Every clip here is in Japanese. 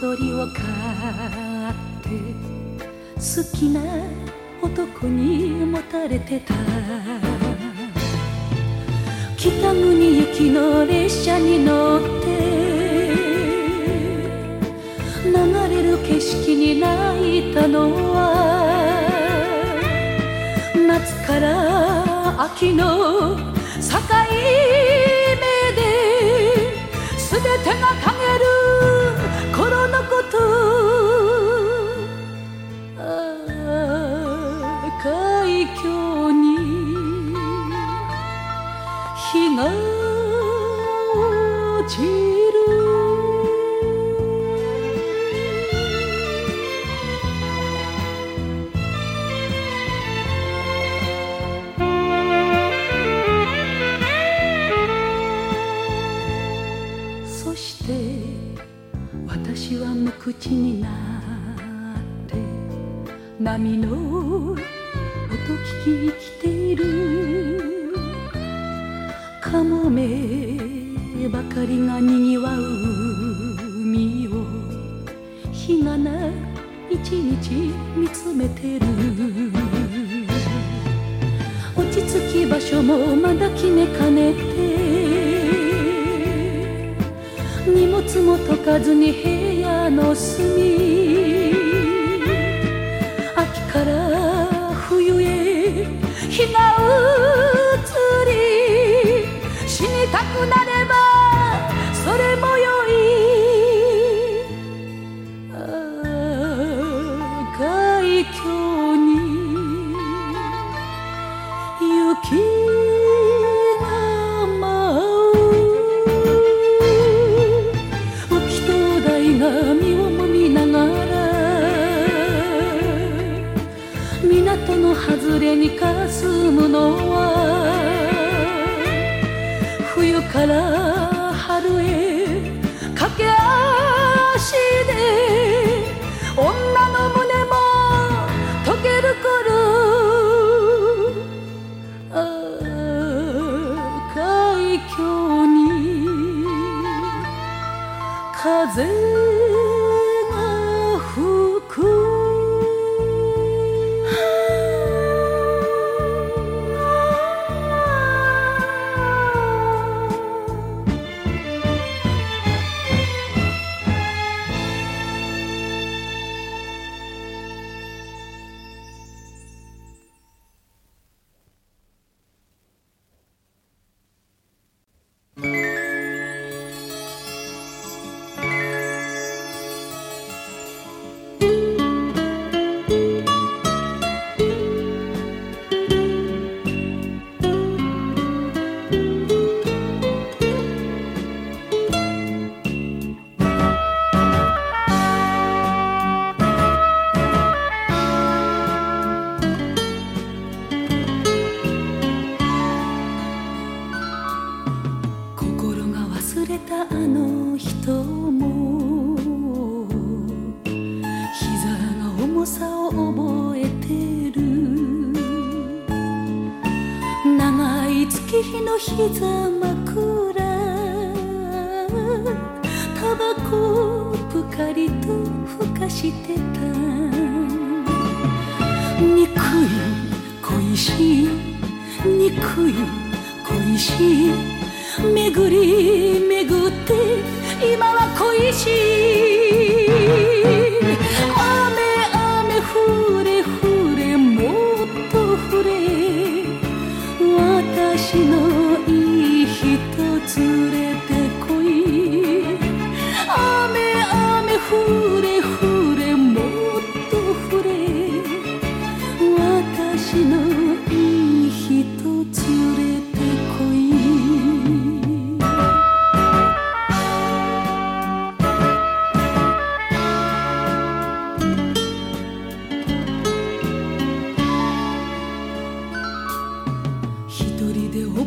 鳥を飼って好きな男に持たれてた北国行きの列車に乗って流れる景色に泣いたのは夏から秋の境目で全てが陰ちになって波の音聞き生きているカモメばかりがにぎわう海を日がな一日見つめてる。落ち着き場所もまだ決めかねて。荷物も解かずに平 nos mi Oh.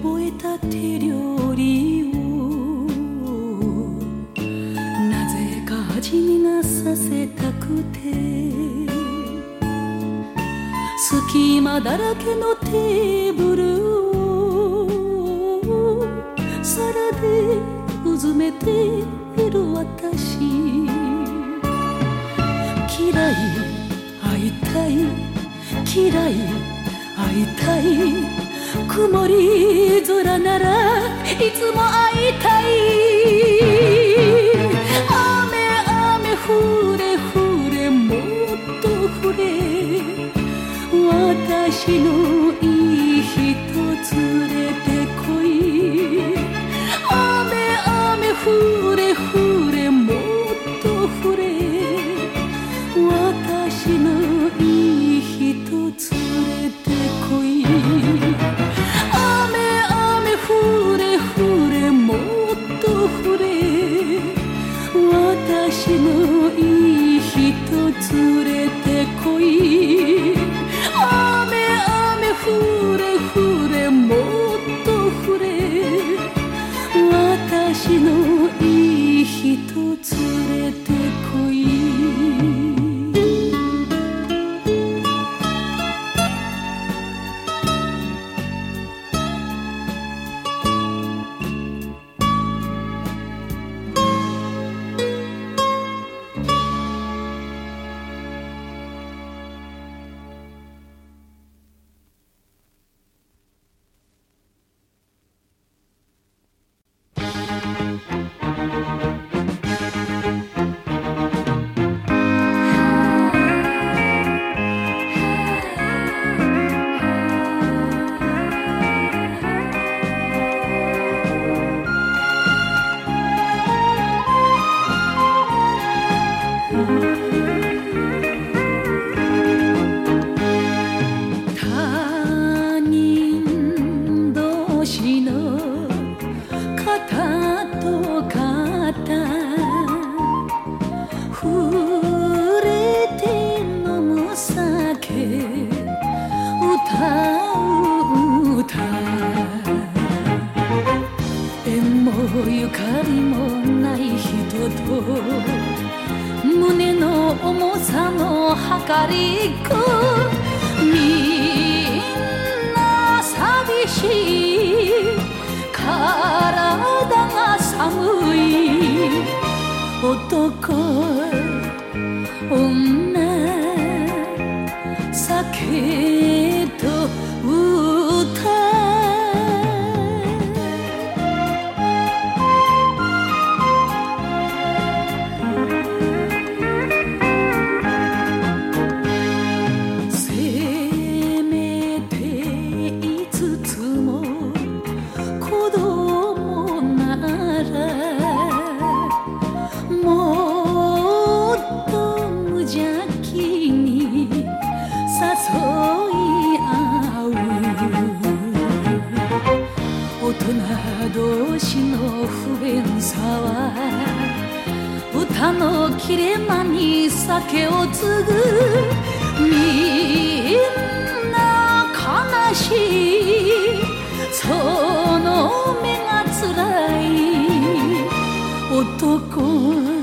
覚えた手料理をなぜか味見がさせたくて隙間だらけのテーブルを皿でう。ずめている私嫌い会いたい嫌い会いたい曇り空ならいつも会いたい雨雨ふれふれもっとふれ私のいい人連れてこい雨雨降れ降れ。は歌の切れ間に酒を継ぐみんな悲しいその目がつらい男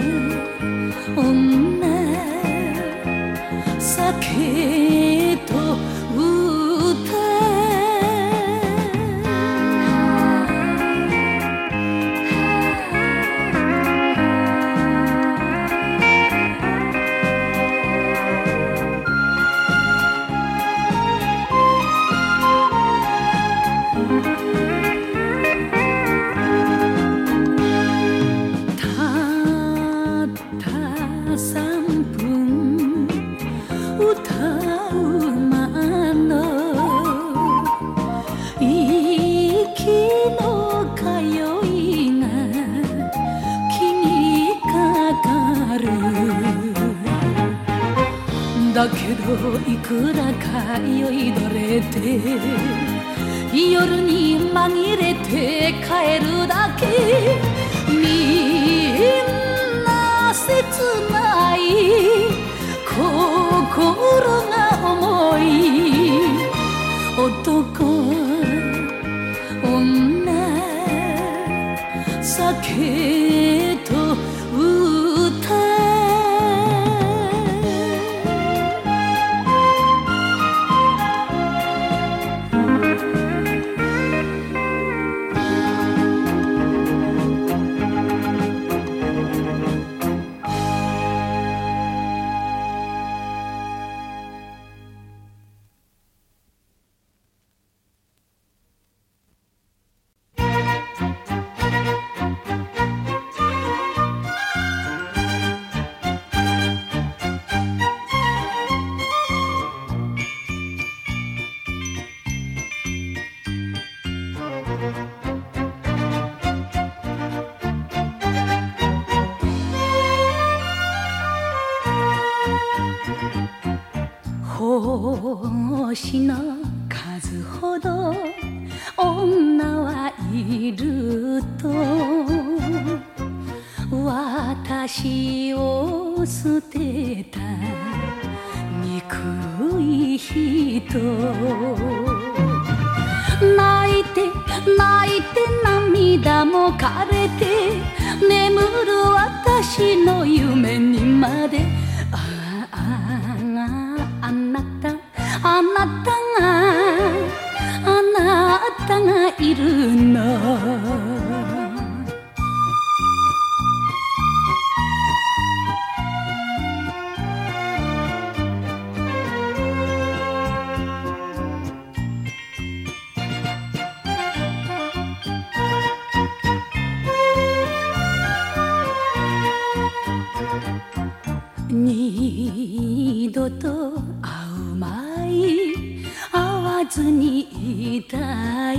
にいたい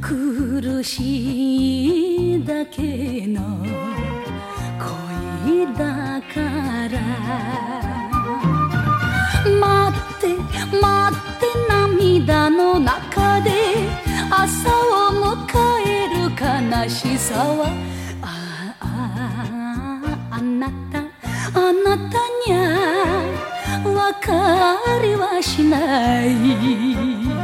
苦しいだけの恋だから待って待って涙の中で朝を迎える悲しさはあああなたあなたにゃ別れはしない。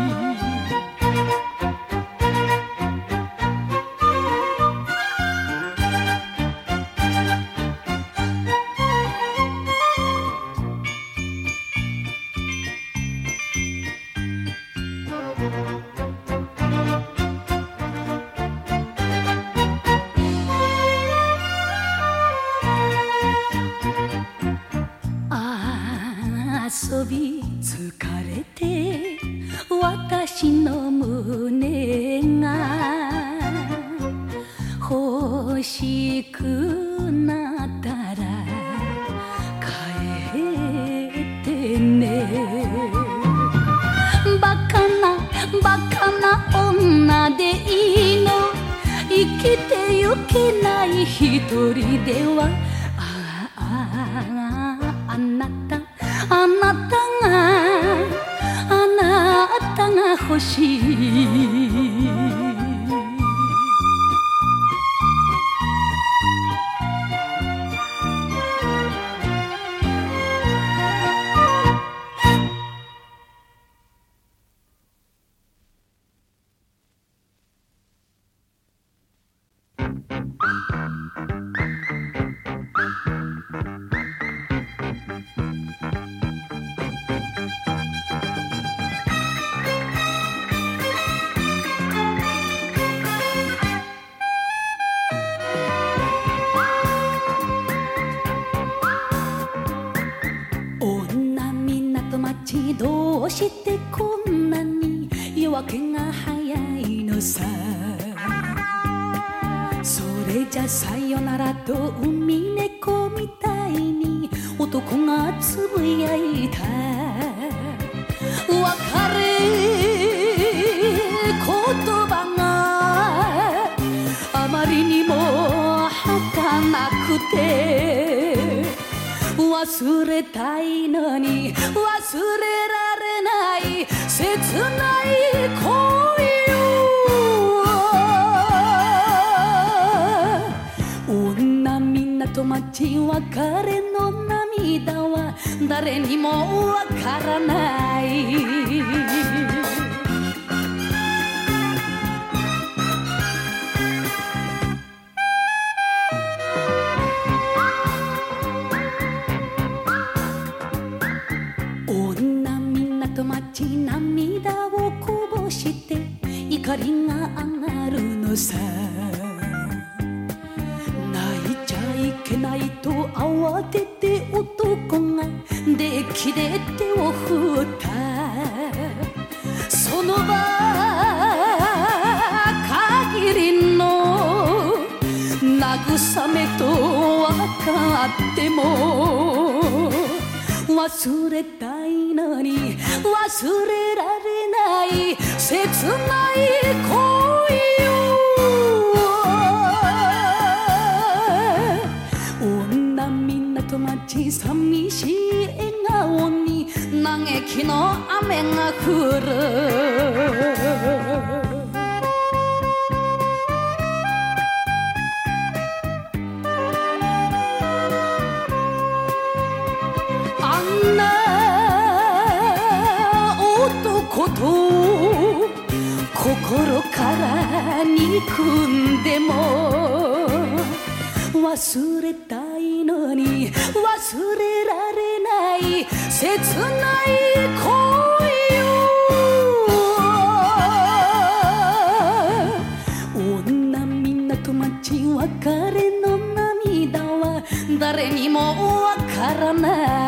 その場限りの慰めと分かっても忘れたいのに忘れられない切ない恋を。女みんなと待ち寂しい笑顔に嘆きの雨が降るあんな男と心から憎んでも忘れたのに忘れられない切ない恋よ女みんなと待ち別れの涙は誰にもわからない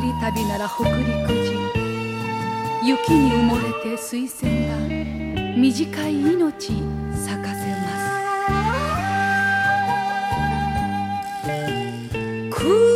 旅なら北陸人。雪に埋もれて水仙が短い命咲かせます。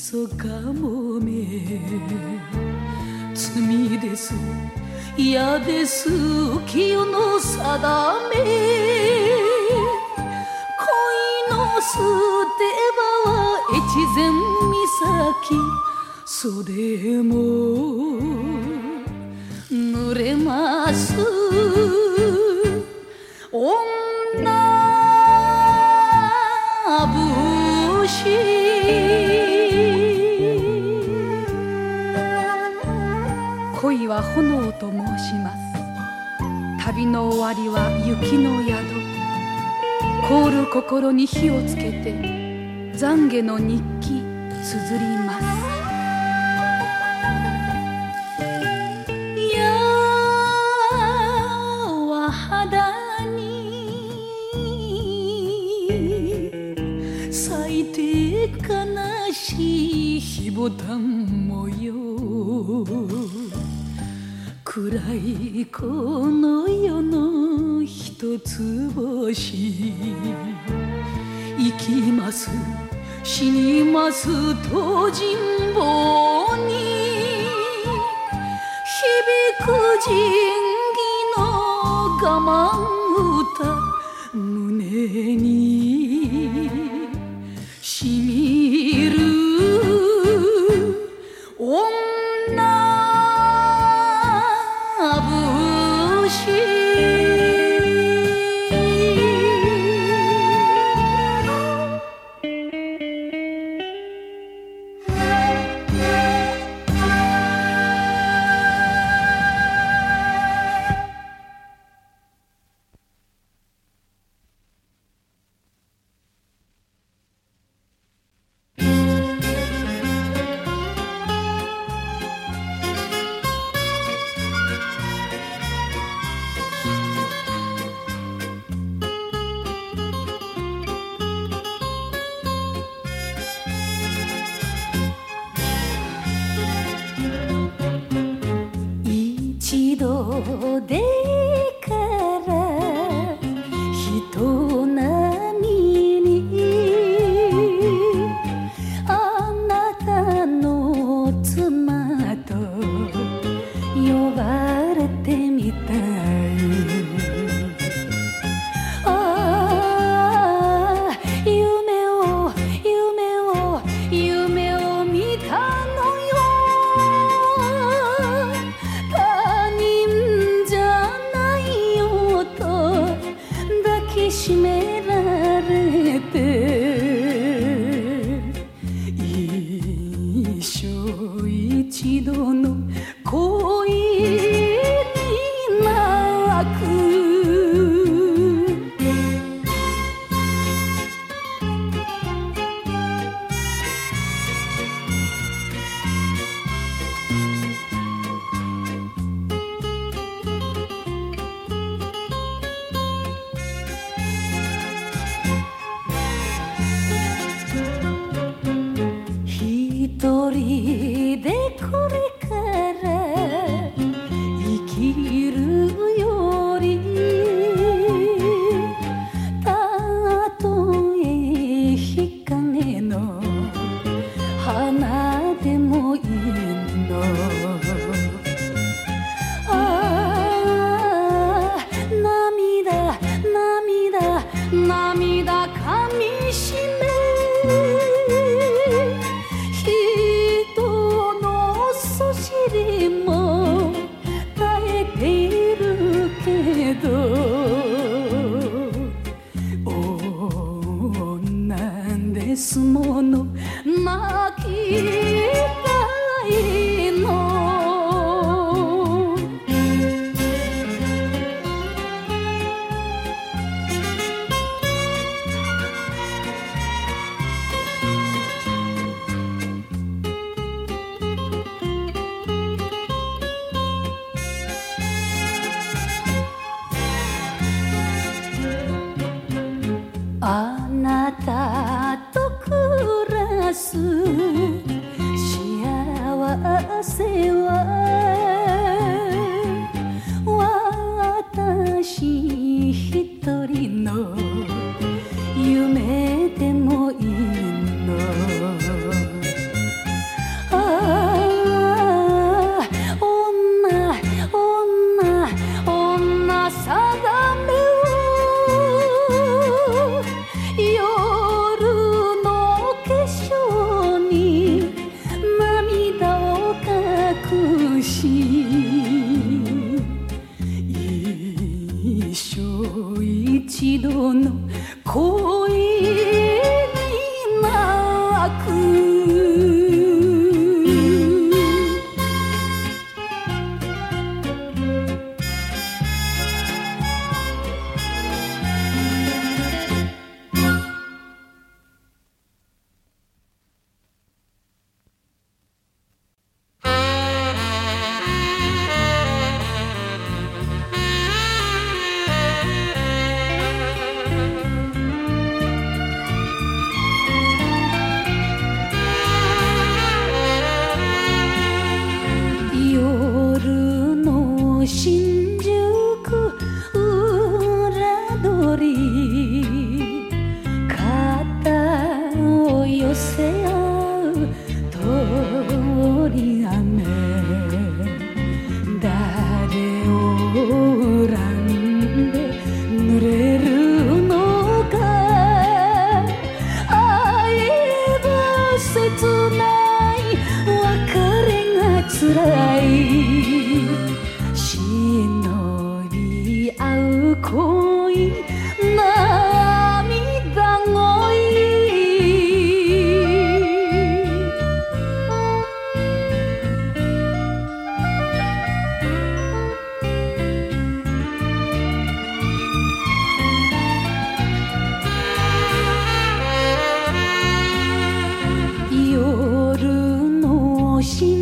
そかもめ」「罪です。嫌です。清の定め恋の捨て場は越前岬。袖も濡れます。女節炎と申します。旅の終わりは雪の宿。凍る心に火をつけて懺悔の日記綴ります。暗いこの世の一つ星生きます死にます東尋坊に響く仁義の我慢歌胸に一人でこれの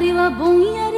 Pari la bonha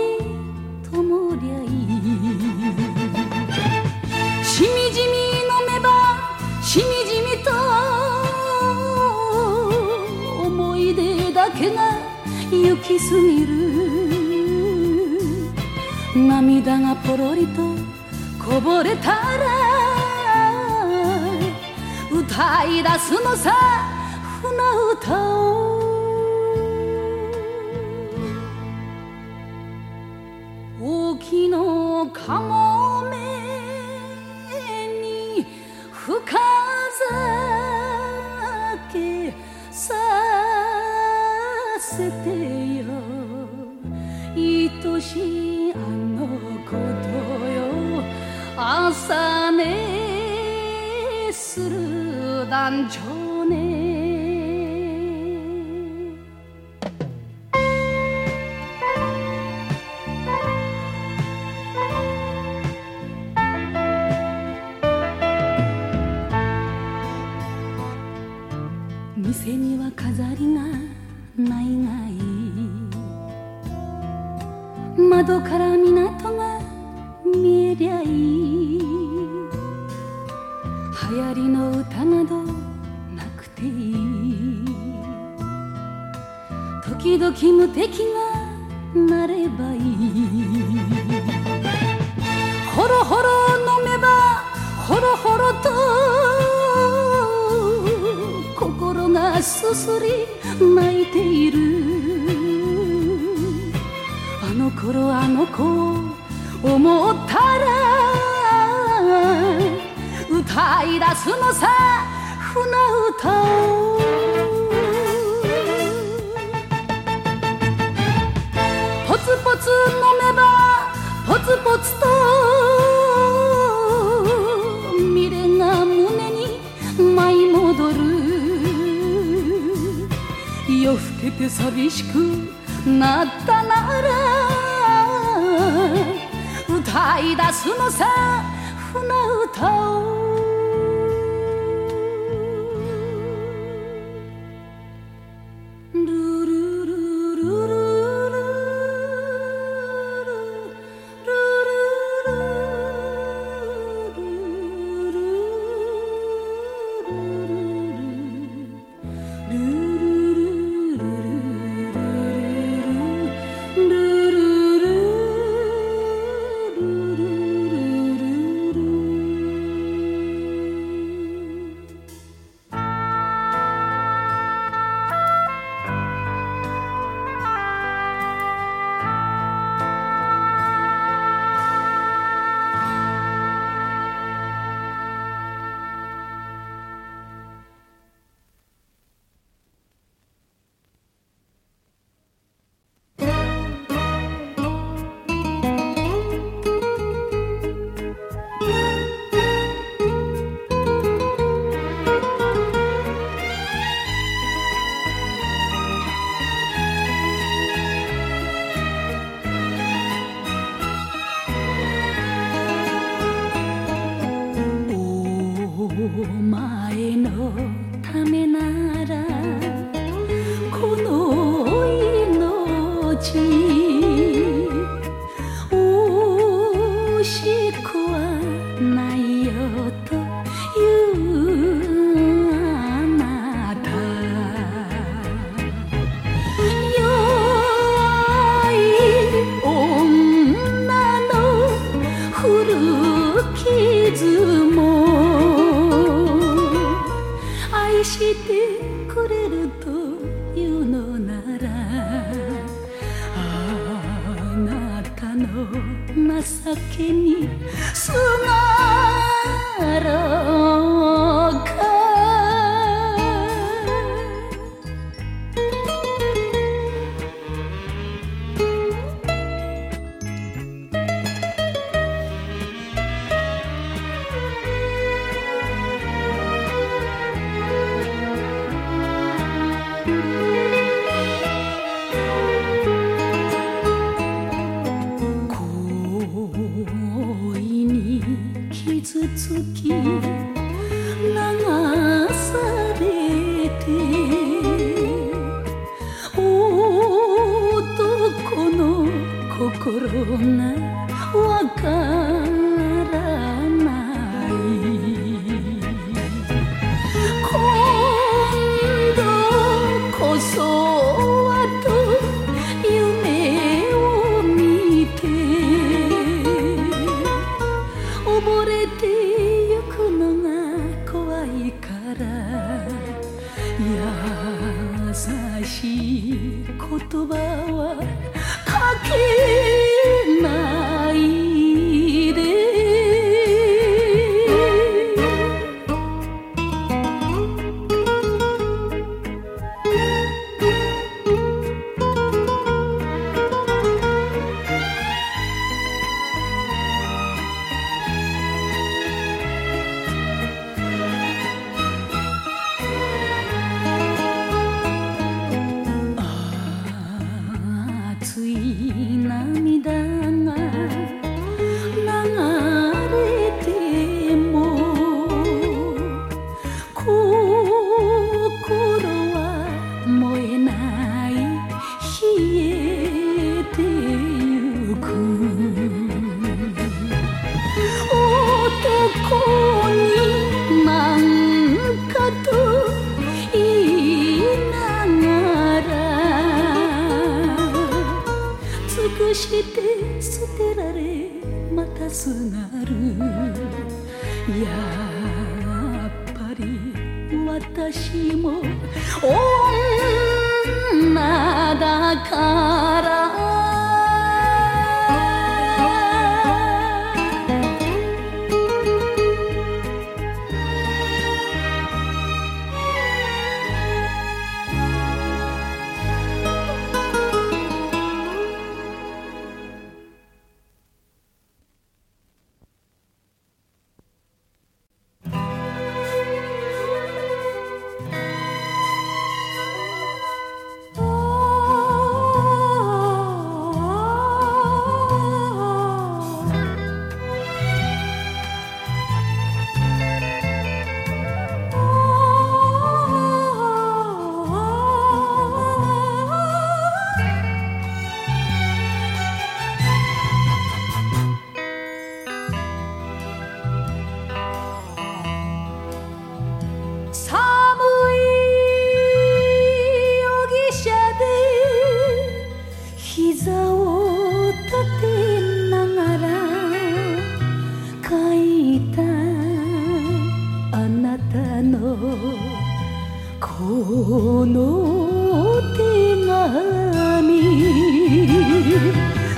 この手紙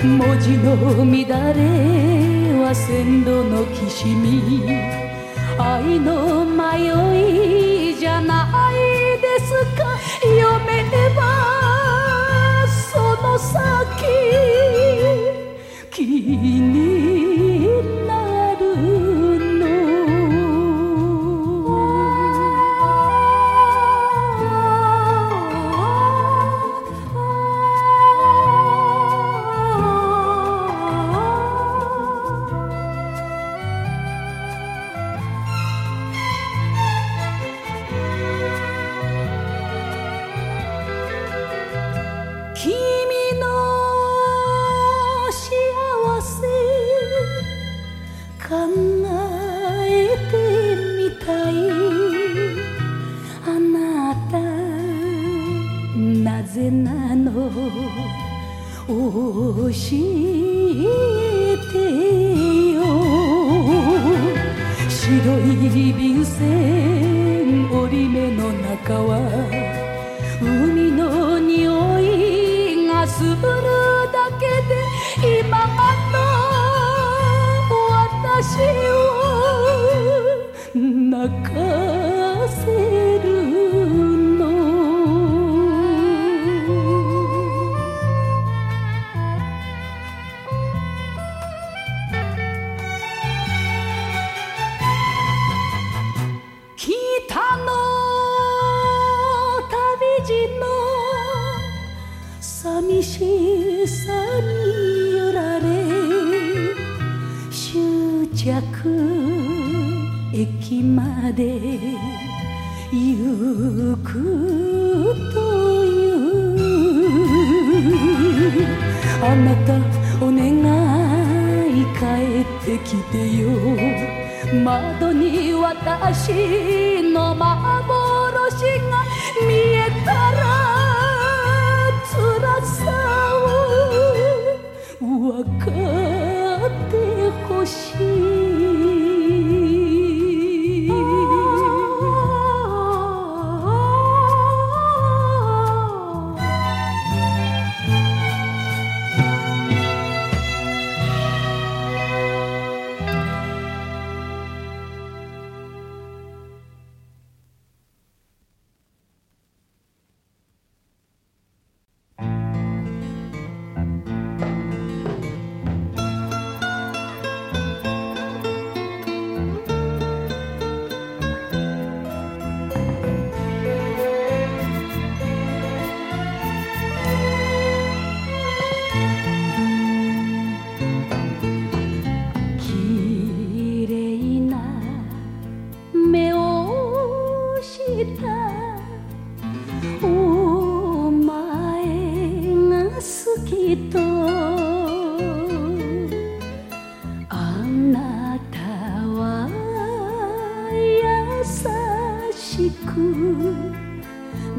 文字の乱れは鮮度のきしみ愛の迷いじゃないですか。読めればその先君駅まで行くという。あなたお願い帰ってきてよ。窓に私の孫。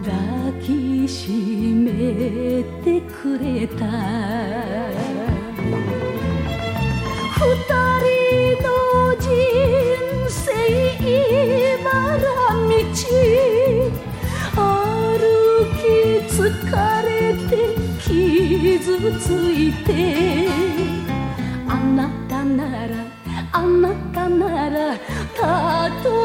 抱きしめてくれた。二人の人生今ら道。歩き疲れて傷ついて。あなたならあなたならたとえ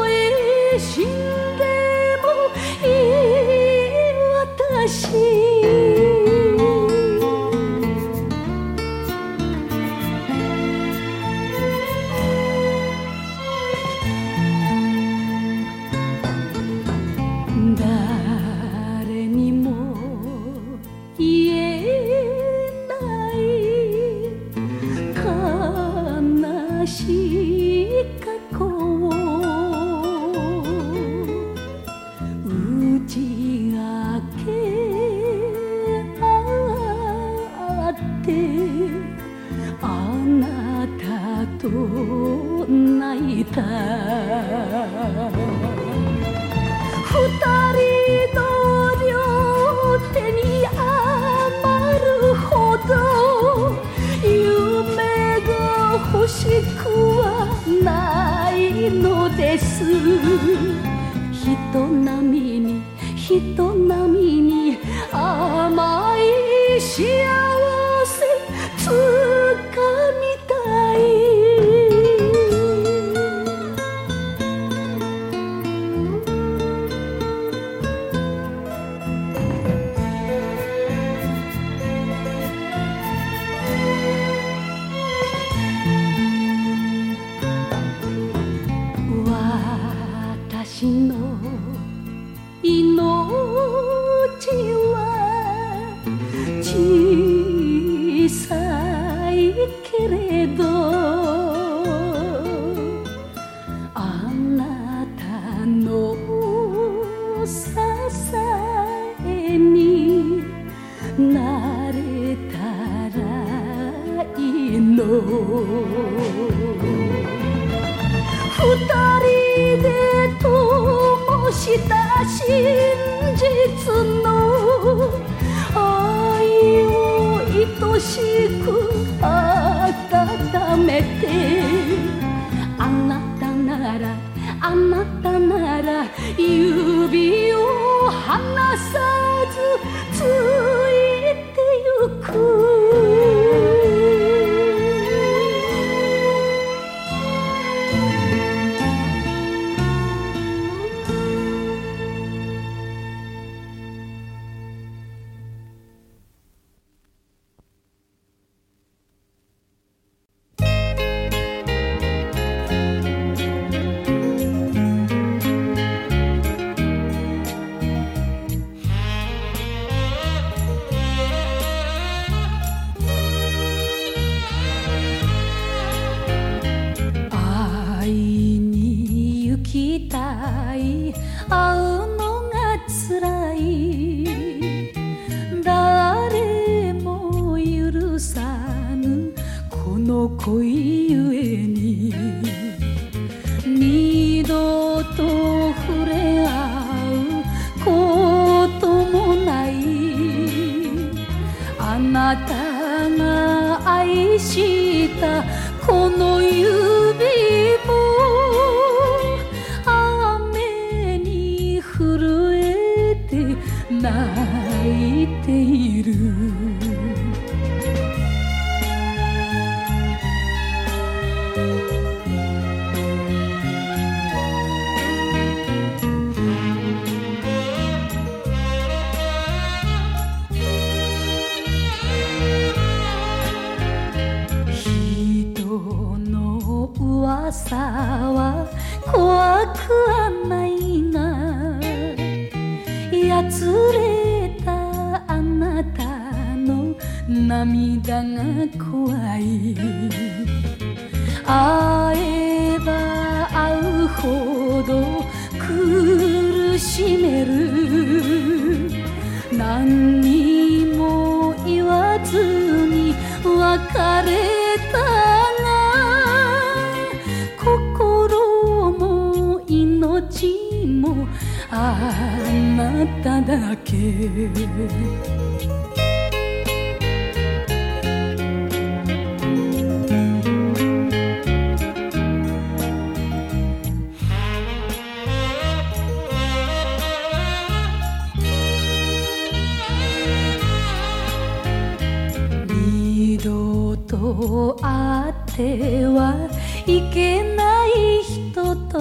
と会ってはいけない人と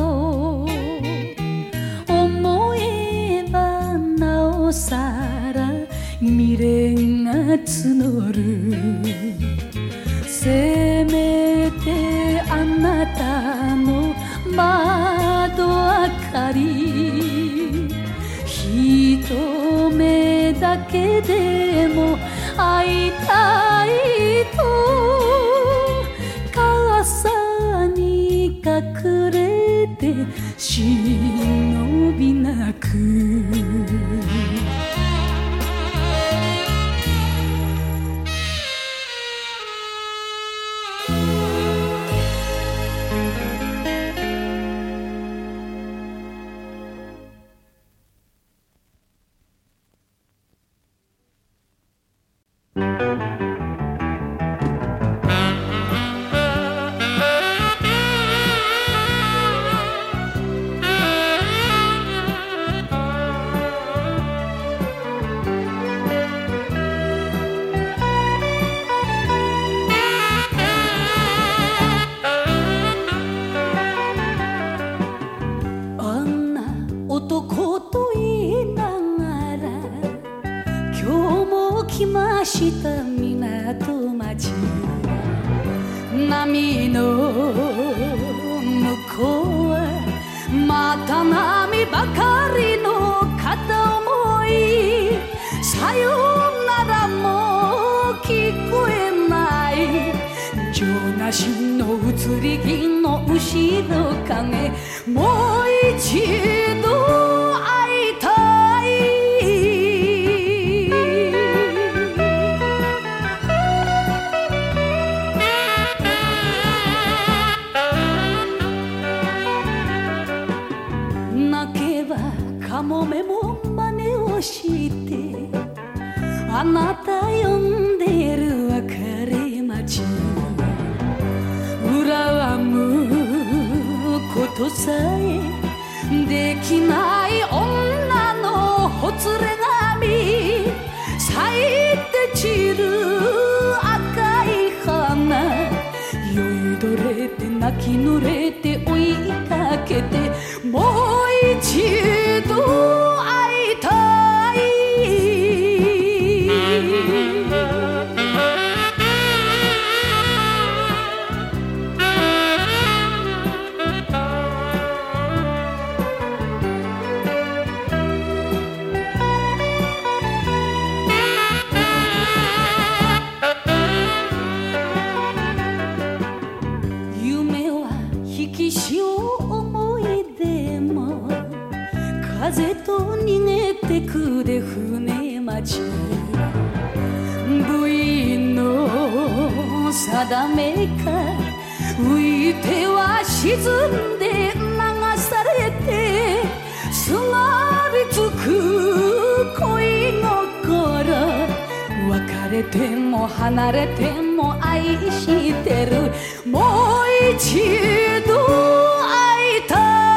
思えばなおさら未練が募る。せめてあなたの窓明かり。一目だけでも我一の ooh she's Aquí つく恋心。別れても離れても愛してる。もう一度会いたい。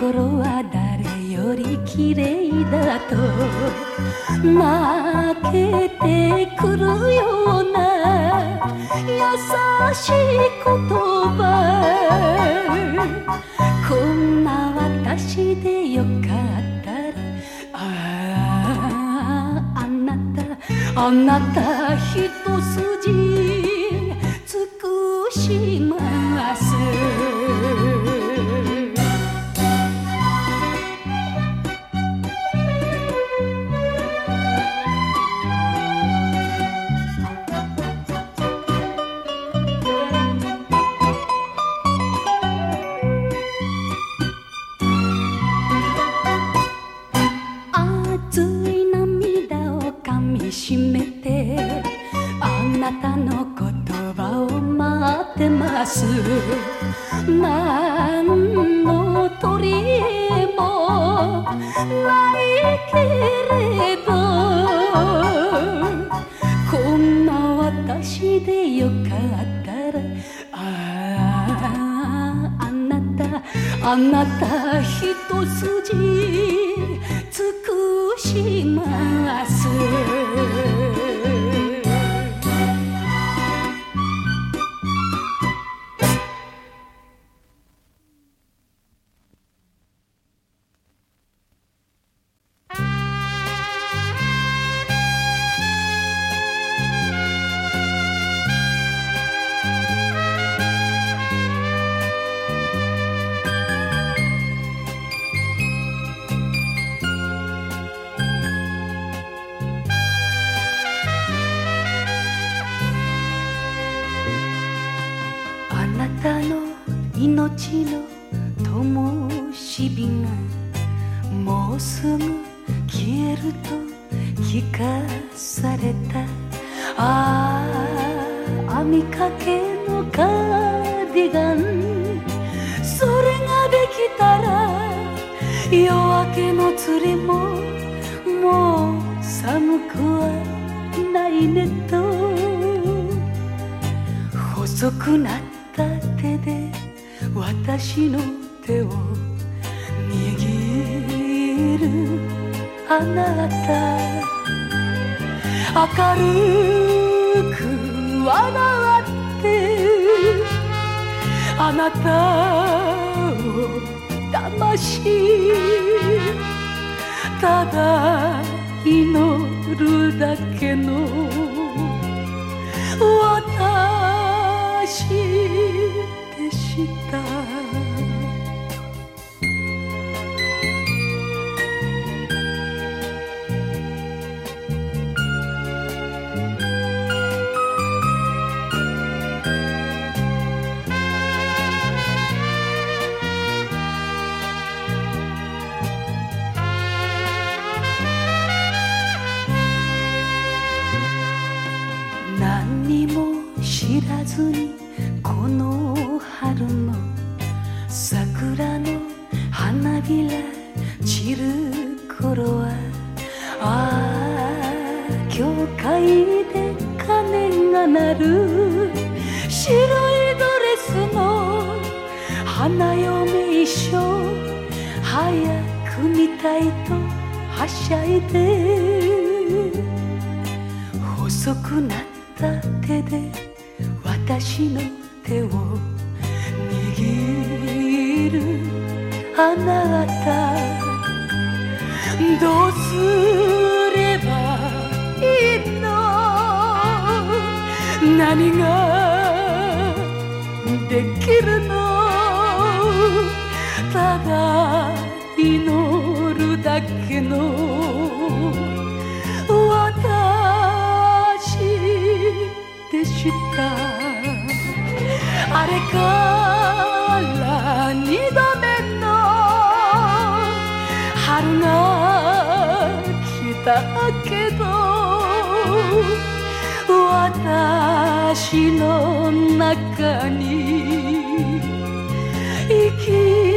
心は誰より綺麗だと負けてくるような優しい言葉。こんな私でよかったらあああなたあなた一筋尽くします。あなたなた。明るく笑ってあなたを騙しただ祈るだけのずにこの春の桜の花びら散る頃はああ教会で鐘が鳴る白いドレスの花嫁衣装早く見たいとはしゃいで。細くなった手で私の手を握るあなたどうすればいいの？何ができるの？ただ祈るだけの。私でした。あれから二度目の春が来たけど私の中に生き